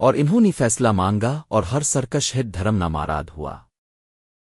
اور انہوں نے فیصلہ مانگا اور ہر سرکش ہٹ دھرم ناماراد ہوا۔